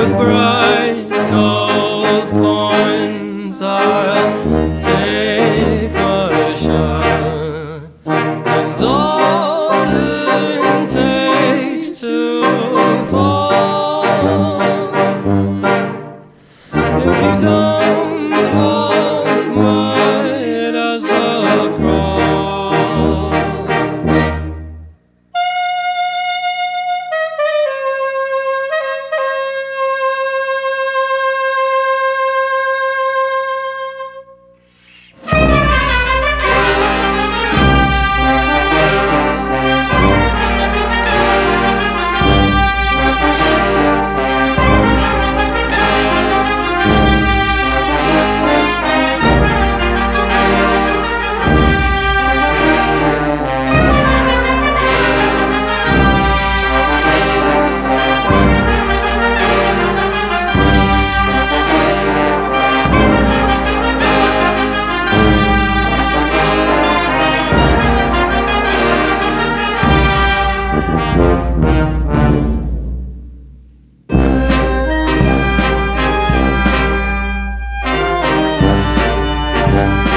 with pride. All